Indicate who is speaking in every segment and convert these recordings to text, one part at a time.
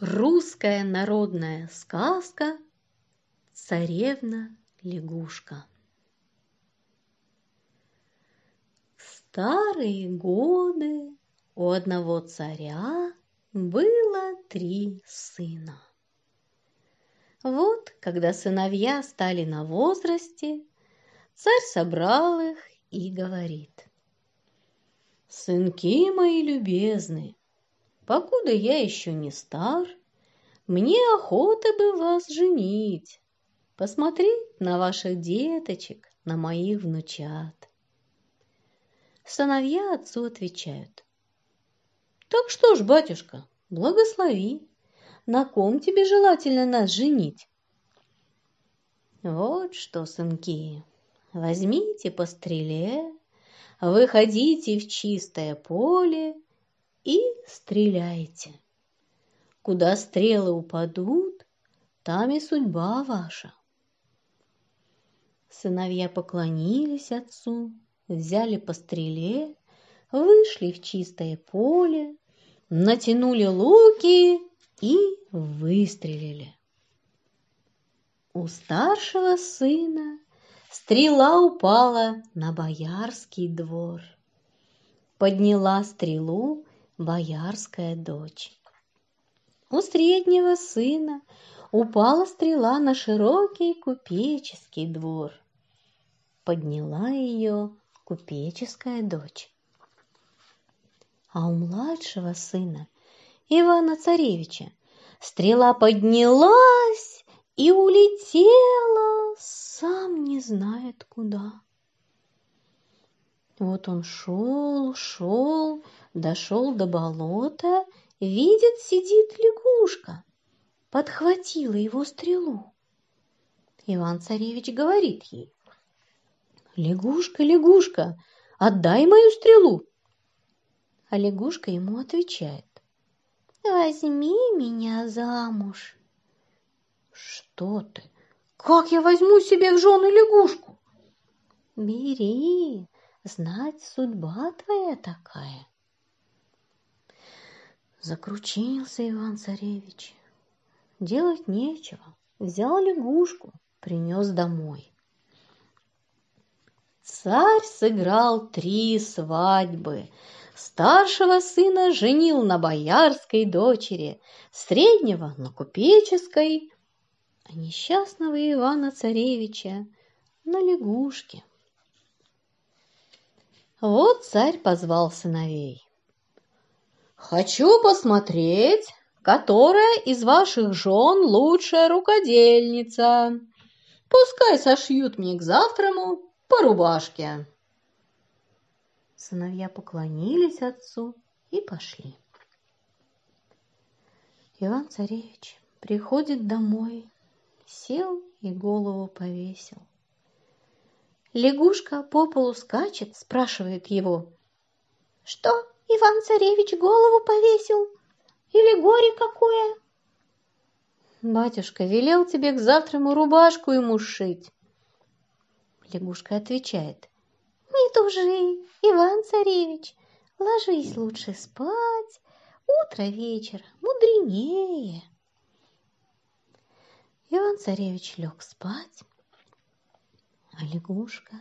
Speaker 1: Русская народная сказка «Царевна-лягушка». В старые годы у одного царя было три сына. Вот, когда сыновья стали на возрасте, царь собрал их и говорит. «Сынки мои любезные, покуда я еще не стар, мне охота бы вас женить, посмотреть на ваших деточек, на моих внучат. Сыновья отцу отвечают. Так что ж, батюшка, благослови, на ком тебе желательно нас женить? Вот что, сынки, возьмите по стреле, выходите в чистое поле и стреляйте. Куда стрелы упадут, там и судьба ваша. Сыновья поклонились отцу, взяли по стреле, вышли в чистое поле, натянули луки и выстрелили. У старшего сына стрела упала на боярский двор. Подняла стрелу боярская дочь. У среднего сына упала стрела на широкий купеческий двор. Подняла ее купеческая дочь. А у младшего сына, Ивана Царевича, стрела поднялась и улетела, сам не знает куда. Вот он шел, шел, Дошел до болота, видит, сидит лягушка. Подхватила его стрелу. Иван-царевич говорит ей. «Лягушка, лягушка, отдай мою стрелу!» А лягушка ему отвечает. «Возьми меня замуж!» «Что ты? Как я возьму себе в жены лягушку?» «Бери, знать судьба твоя такая!» Закручился Иван-царевич. Делать нечего. Взял лягушку, принес домой. Царь сыграл три свадьбы. Старшего сына женил на боярской дочери, среднего – на купеческой, а несчастного Ивана-царевича на лягушке. Вот царь позвал сыновей. Хочу посмотреть, которая из ваших жен лучшая рукодельница. Пускай сошьют мне к завтраму по рубашке. Сыновья поклонились отцу и пошли. Иван-царевич приходит домой, сел и голову повесил. Лягушка по полу скачет, спрашивает его. «Что Иван Царевич голову повесил? Или горе какое? Батюшка велел тебе к завтраму рубашку ему шить. Лягушка отвечает. Не тужи, Иван Царевич, ложись лучше спать, утро вечер мудренее. Иван Царевич лег спать, а лягушка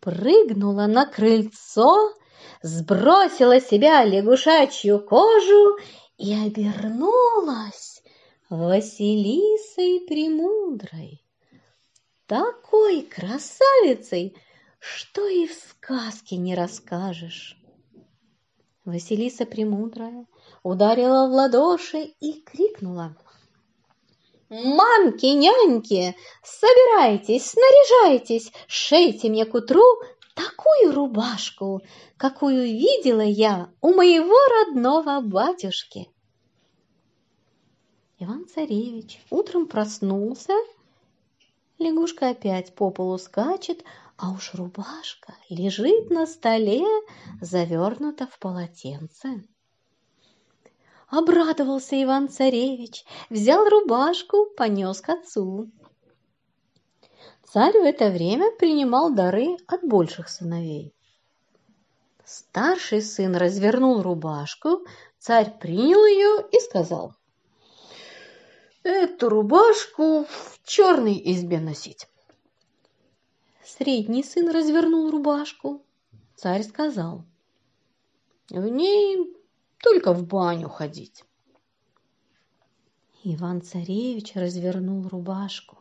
Speaker 1: прыгнула на крыльцо сбросила с себя лягушачью кожу и обернулась Василисой Премудрой, такой красавицей, что и в сказке не расскажешь. Василиса Премудрая ударила в ладоши и крикнула. «Мамки, няньки, собирайтесь, снаряжайтесь, шейте мне к утру такую рубашку, какую видела я у моего родного батюшки. Иван-царевич утром проснулся, лягушка опять по полу скачет, а уж рубашка лежит на столе, завернута в полотенце. Обрадовался Иван-царевич, взял рубашку, понес к отцу. Царь в это время принимал дары от больших сыновей. Старший сын развернул рубашку, царь принял ее и сказал,
Speaker 2: «Эту рубашку в черной избе носить».
Speaker 1: Средний сын развернул рубашку, царь сказал,
Speaker 2: «В ней только в баню ходить».
Speaker 1: Иван-царевич развернул рубашку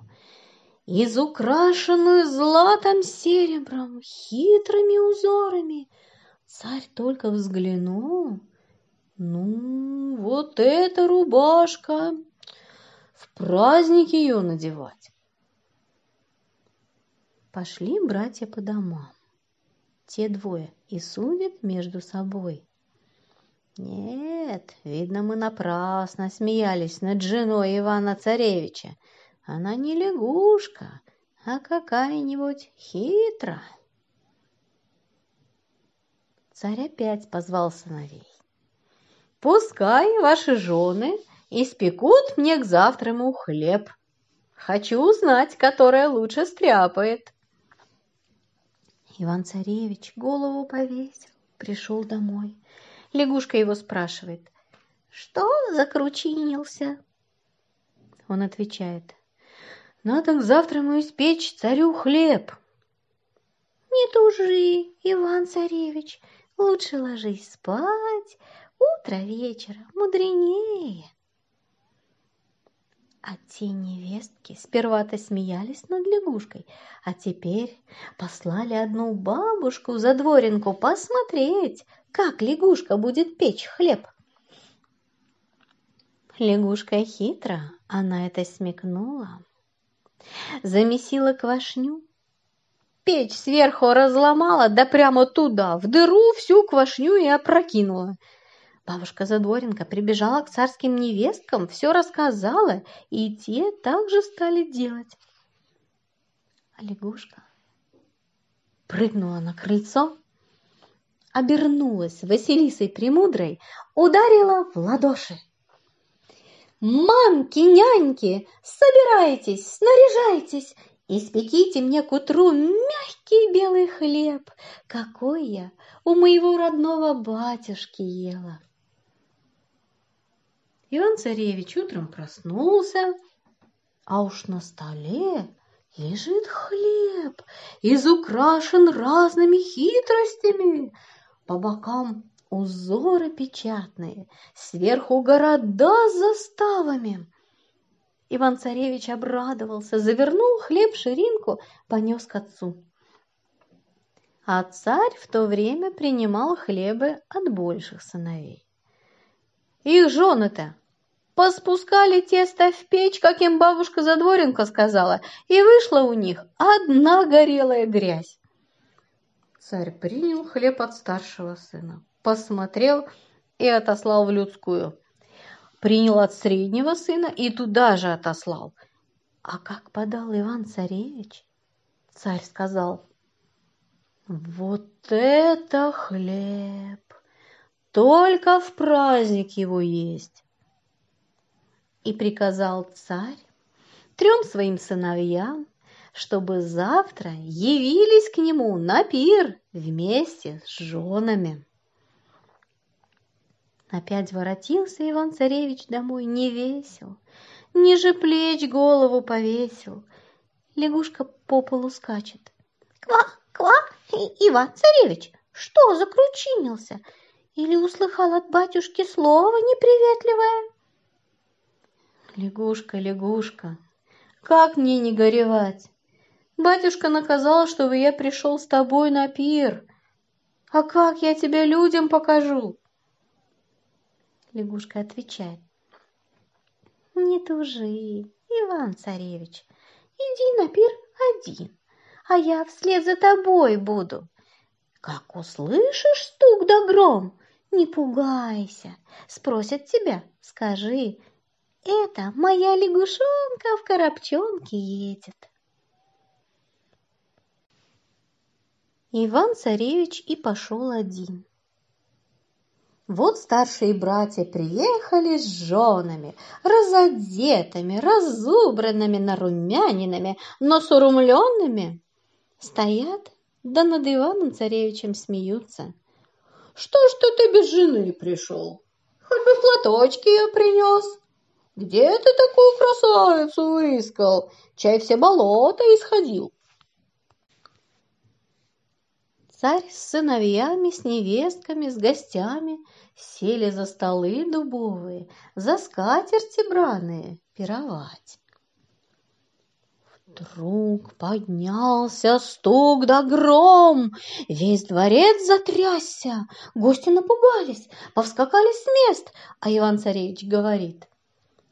Speaker 1: из украшенную златом серебром, хитрыми узорами. Царь только взглянул. Ну, вот эта рубашка! В праздник ее надевать! Пошли братья по домам. Те двое и судят между собой. Нет, видно, мы напрасно смеялись над женой Ивана Царевича – она не лягушка, а какая-нибудь хитра. Царь опять позвал сыновей. «Пускай ваши жены испекут мне к завтраму хлеб. Хочу узнать, которая лучше стряпает». Иван-царевич голову повесил, пришел домой. Лягушка его спрашивает, «Что закручинился?» Он отвечает, надо завтра испечь царю хлеб. Не тужи, Иван Царевич, лучше ложись спать. Утро вечера мудренее. А те невестки сперва-то смеялись над лягушкой, а теперь послали одну бабушку за дворинку посмотреть, как лягушка будет печь хлеб. Лягушка хитро, она это смекнула. Замесила квашню, печь сверху разломала, да прямо туда, в дыру всю квашню и опрокинула. Бабушка Задворенко прибежала к царским невесткам, все рассказала, и те также стали делать. А лягушка прыгнула на крыльцо, обернулась Василисой Премудрой, ударила в ладоши. «Мамки, няньки, собирайтесь, снаряжайтесь, испеките мне к утру мягкий белый хлеб, какой я у моего родного батюшки ела». Иван-царевич утром проснулся, а уж на столе лежит хлеб, изукрашен разными хитростями. По бокам узоры печатные, сверху города с заставами. Иван-царевич обрадовался, завернул хлеб в ширинку, понес к отцу. А царь в то время принимал хлебы от больших сыновей. Их жены-то поспускали тесто в печь, как им бабушка Задворенко сказала, и вышла у них одна горелая грязь. Царь принял хлеб от старшего сына, посмотрел и отослал в людскую. Принял от среднего сына и туда же отослал. А как подал Иван-царевич? Царь сказал, вот это хлеб! Только в праздник его есть. И приказал царь трем своим сыновьям, чтобы завтра явились к нему на пир вместе с женами. Опять воротился Иван-царевич домой, не весел, ниже плеч голову повесил. Лягушка по полу скачет. «Ква-ква, Иван-царевич, что закручинился?» Или услыхал от батюшки слово неприветливое? Лягушка, лягушка, как мне не горевать? Батюшка наказал, чтобы я пришел с тобой на пир. А как я тебя людям покажу? Лягушка отвечает. Не тужи, Иван-царевич, иди на пир один, а я вслед за тобой буду. Как услышишь стук да гром, не пугайся, спросят тебя, скажи, это моя лягушонка в коробчонке едет. Иван-царевич и пошел один. Вот старшие братья приехали с женами, разодетыми, разубранными, нарумянинами, но сурумленными. Стоят, да над Иваном Царевичем смеются. «Что ж ты без жены пришел? Хоть бы платочки я принес!»
Speaker 2: «Где ты такую красавицу выискал? Чай все болота исходил!»
Speaker 1: Царь с сыновьями, с невестками, с гостями сели за столы дубовые, за скатерти браные пировать. Вдруг поднялся стук да гром, весь дворец затрясся, гости напугались, повскакали с мест, а Иван-царевич говорит,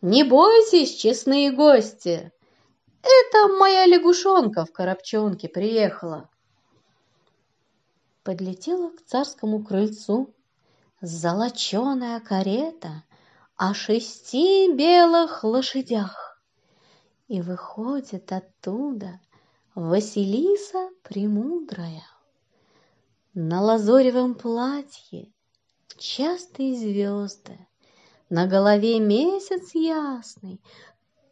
Speaker 1: «Не бойтесь, честные гости, это моя лягушонка в коробчонке приехала» подлетела к царскому крыльцу золоченая карета о шести белых лошадях. И выходит оттуда Василиса Премудрая на лазоревом платье частые звезды, на голове месяц ясный.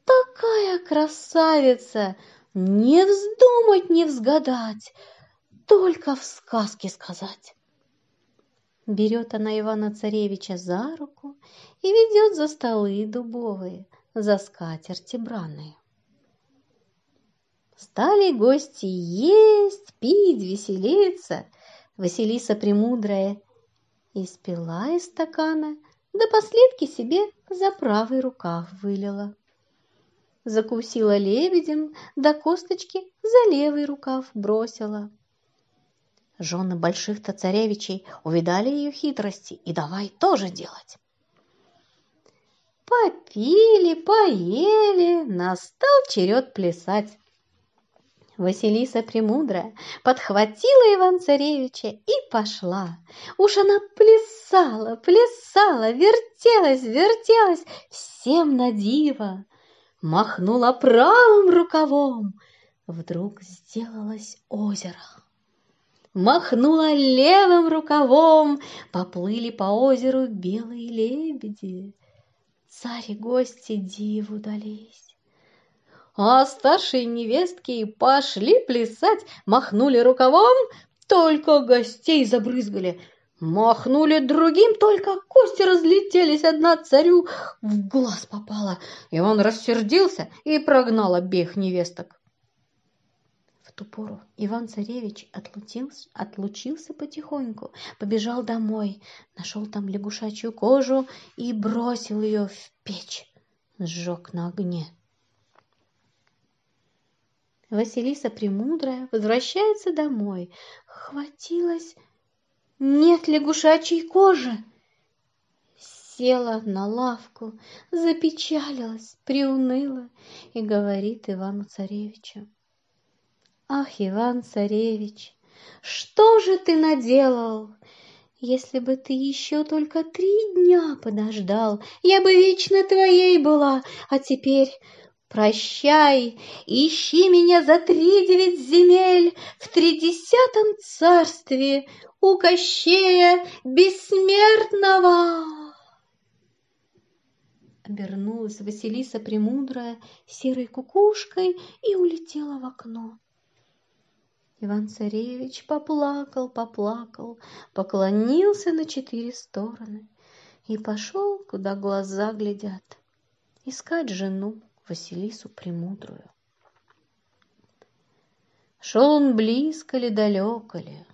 Speaker 1: Такая красавица! Не вздумать, не взгадать! только в сказке сказать. Берет она Ивана Царевича за руку и ведет за столы дубовые, за скатерти браные. Стали гости есть, пить, веселиться. Василиса Премудрая испила из стакана, да последки себе за правый рукав вылила. Закусила лебедем, да косточки за левый рукав бросила – Жены больших-то царевичей увидали ее хитрости и давай тоже делать. Попили, поели, настал черед плясать. Василиса Премудрая подхватила Иван-Царевича и пошла. Уж она плясала, плясала, вертелась, вертелась, всем на диво. Махнула правым рукавом. Вдруг сделалось озеро махнула левым рукавом, поплыли по озеру белые лебеди. Царь и гости диву дались. А старшие невестки пошли плясать, махнули рукавом, только гостей забрызгали. Махнули другим, только кости разлетелись, одна царю в глаз попала, и он рассердился и прогнал обеих невесток. В ту пору Иван-царевич отлучился, отлучился потихоньку, побежал домой, нашел там лягушачью кожу и бросил ее в печь, сжег на огне. Василиса Премудрая возвращается домой. Хватилась, нет лягушачьей кожи. Села на лавку, запечалилась, приуныла и говорит Ивану-царевичу. Ах, Иван Царевич, что же ты наделал? Если бы ты еще только три дня подождал, я бы вечно твоей была, а теперь... Прощай, ищи меня за три девять земель в тридесятом царстве у Кощея Бессмертного. Обернулась Василиса Премудрая серой кукушкой и улетела в окно. Иван Царевич поплакал, поплакал, поклонился на четыре стороны и пошел, куда глаза глядят, искать жену Василису Премудрую. Шел он близко ли, далеко ли,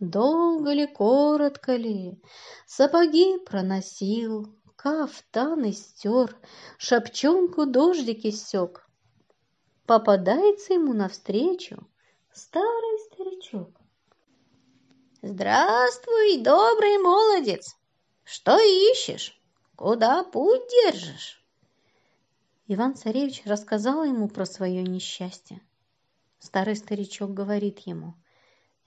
Speaker 1: долго ли, коротко ли, сапоги проносил, кафтан истер, шапчонку дождики сёк. Попадается ему навстречу Старый старичок. «Здравствуй, добрый молодец! Что ищешь? Куда путь держишь?» Иван-царевич рассказал ему про свое несчастье. Старый старичок говорит ему,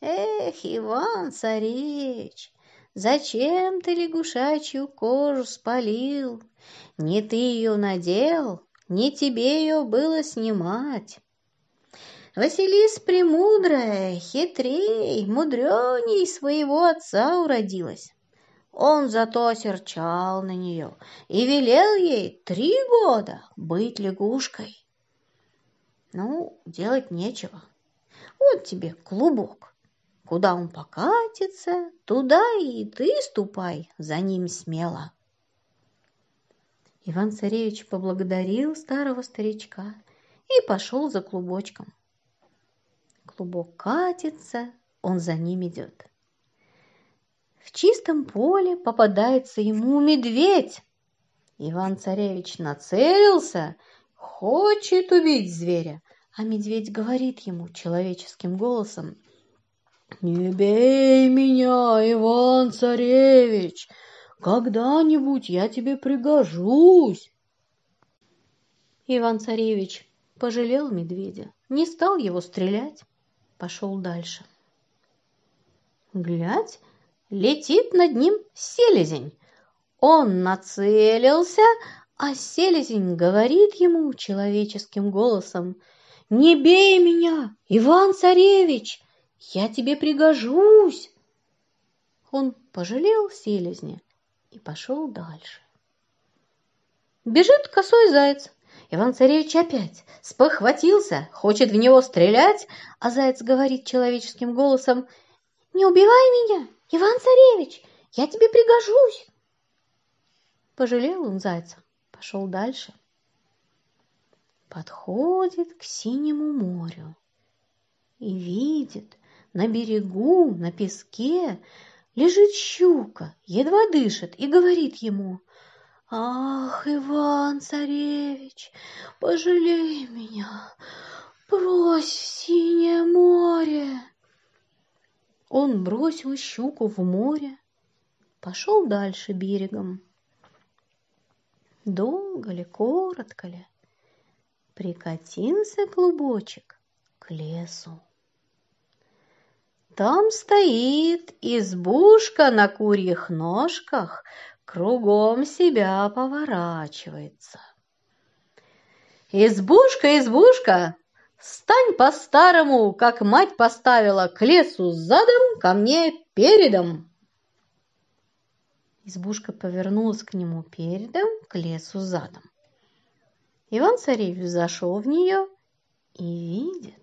Speaker 1: «Эх, Иван-царевич, зачем ты лягушачью кожу спалил? Не ты ее надел, не тебе ее было снимать. Василис премудрая, хитрей, мудреней своего отца уродилась. Он зато серчал на нее и велел ей три года быть лягушкой. Ну, делать нечего. Вот тебе клубок. Куда он покатится, туда и ты ступай за ним смело. Иван-царевич поблагодарил старого старичка и пошел за клубочком клубок катится, он за ним идет. В чистом поле попадается ему медведь. Иван-царевич нацелился, хочет убить зверя, а медведь говорит ему человеческим голосом, «Не бей меня, Иван-царевич! Когда-нибудь я тебе пригожусь!» Иван-царевич пожалел медведя, не стал его стрелять, пошел дальше. Глядь, летит над ним селезень. Он нацелился, а селезень говорит ему человеческим голосом. «Не бей меня, Иван-царевич! Я тебе пригожусь!» Он пожалел селезня и пошел дальше. Бежит косой заяц, Иван Царевич опять спохватился, хочет в него стрелять, а заяц говорит человеческим голосом «Не убивай меня, Иван Царевич, я тебе пригожусь!» Пожалел он зайца, пошел дальше. Подходит к синему морю и видит, на берегу, на песке лежит щука, едва дышит и говорит ему – Ах, Иван Царевич, пожалей меня, брось в синее море. Он бросил щуку в море, пошел дальше берегом. Долго ли, коротко ли, прикатился клубочек к лесу. Там стоит избушка на курьих ножках, кругом себя поворачивается. «Избушка, избушка! Стань по-старому, как мать поставила, к лесу задом, ко мне передом!» Избушка повернулась к нему передом, к лесу задом. Иван-царевич зашел в нее и видит.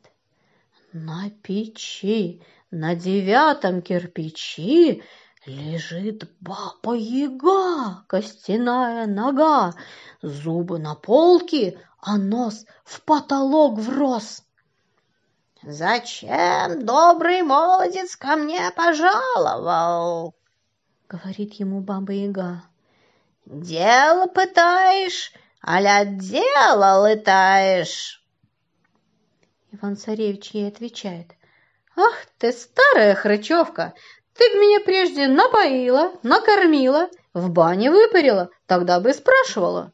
Speaker 1: На печи, на девятом кирпичи Лежит баба-яга, костяная нога, зубы на полке, а нос в потолок врос. «Зачем добрый молодец ко мне пожаловал?» — говорит ему баба-яга. «Дело пытаешь, а-ля дело пытаешь аля дело Иван-царевич ей отвечает. «Ах ты, старая хрычевка, ты меня прежде напоила, накормила, в бане выпарила, тогда бы спрашивала.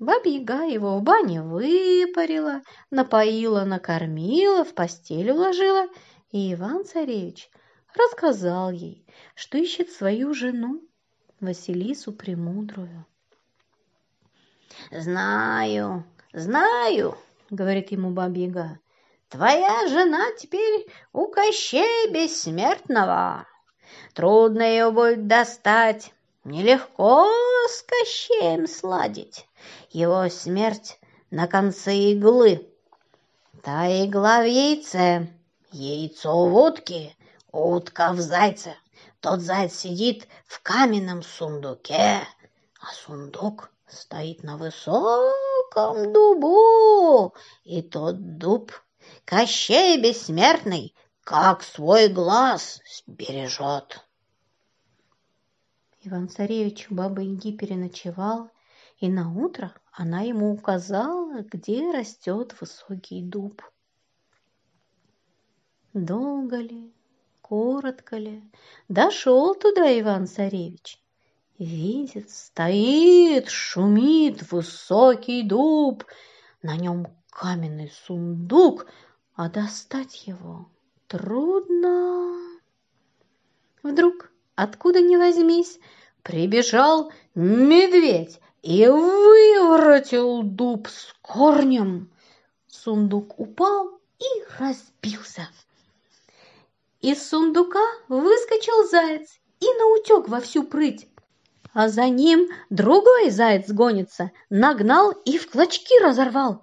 Speaker 1: Баба-яга его в бане выпарила, напоила, накормила, в постель уложила, и Иван-царевич рассказал ей, что ищет свою жену, Василису Премудрую. «Знаю, знаю», — говорит ему баба-яга, Твоя жена теперь у кощей Бессмертного. Трудно ее будет достать, нелегко с Кощеем сладить. Его смерть на конце иглы. Та игла в яйце, яйцо в утке, утка в зайце. Тот заяц сидит в каменном сундуке, а сундук стоит на высоком дубу, и тот дуб Кощей бессмертный, как свой глаз сбережет. Иван-царевич у бабы Инги переночевал, и на утро она ему указала, где растет высокий дуб. Долго ли, коротко ли, дошел туда Иван-царевич. Видит, стоит, шумит высокий дуб, на нем каменный сундук, а достать его трудно. Вдруг, откуда ни возьмись, прибежал медведь и выворотил дуб с корнем. Сундук упал и разбился. Из сундука выскочил заяц и наутек во всю прыть. А за ним другой заяц гонится, нагнал и в клочки разорвал.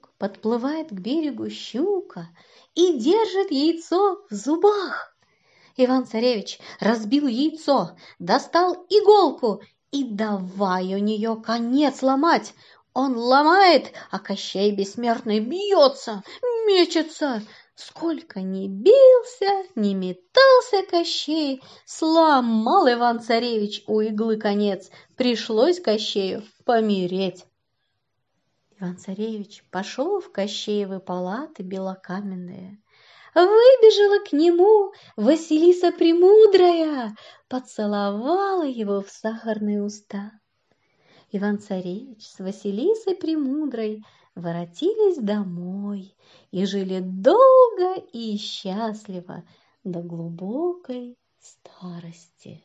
Speaker 1: подплывает к берегу щука и держит яйцо в зубах. Иван-царевич разбил яйцо, достал иголку и давай у нее конец ломать. Он ломает, а Кощей бессмертный бьется, мечется. Сколько ни бился, не метался Кощей, сломал Иван-царевич у иглы конец. Пришлось Кощею помереть. Иван Царевич пошел в Кощеевы палаты белокаменные. Выбежала к нему Василиса Премудрая, поцеловала его в сахарные уста. Иван-царевич с Василисой Премудрой воротились домой и жили долго и счастливо до глубокой старости.